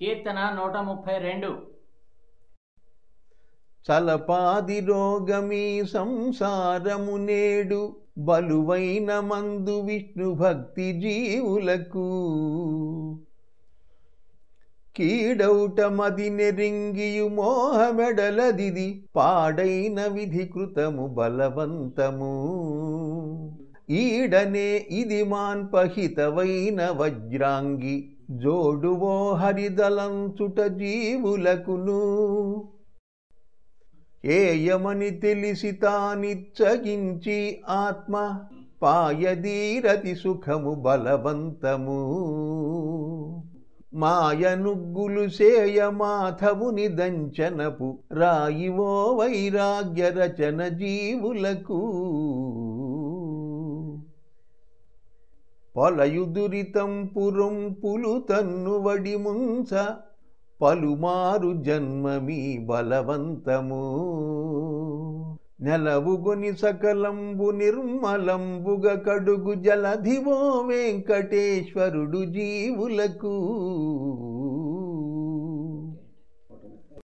కీర్తన నూట ముప్పై రెండు. చలపాది రోగమీ సంసారము నేడు బలువైన మందు విష్ణు భక్తి జీవులకు. కీడౌట మది నెరింగియు మోహమెడలదిది పాడైన విధి కృతము బలవంతము. ఈడనే ఇది మాన్పహితవైన వజ్రాంగి జోడువో హరిదలంచుట జీవులకును. ఏయమని తెలిసి తానిచ్చగించి ఆత్మ పాయదీరతి సుఖము బలవంతము. మాయనుగ్గులు సేయ మాధవుని దంచనపు రాయివో వైరాగ్య రచన జీవులకు. పొలయుదురితం పురొంపులు తన్నువడి ముంచ పలుమారు జన్మమీ బలవంతము. నెలవుగుని సకలంబు నిర్మలంబుగ కడుగు జలధివో వెంకటేశ్వరుడు జీవులకు.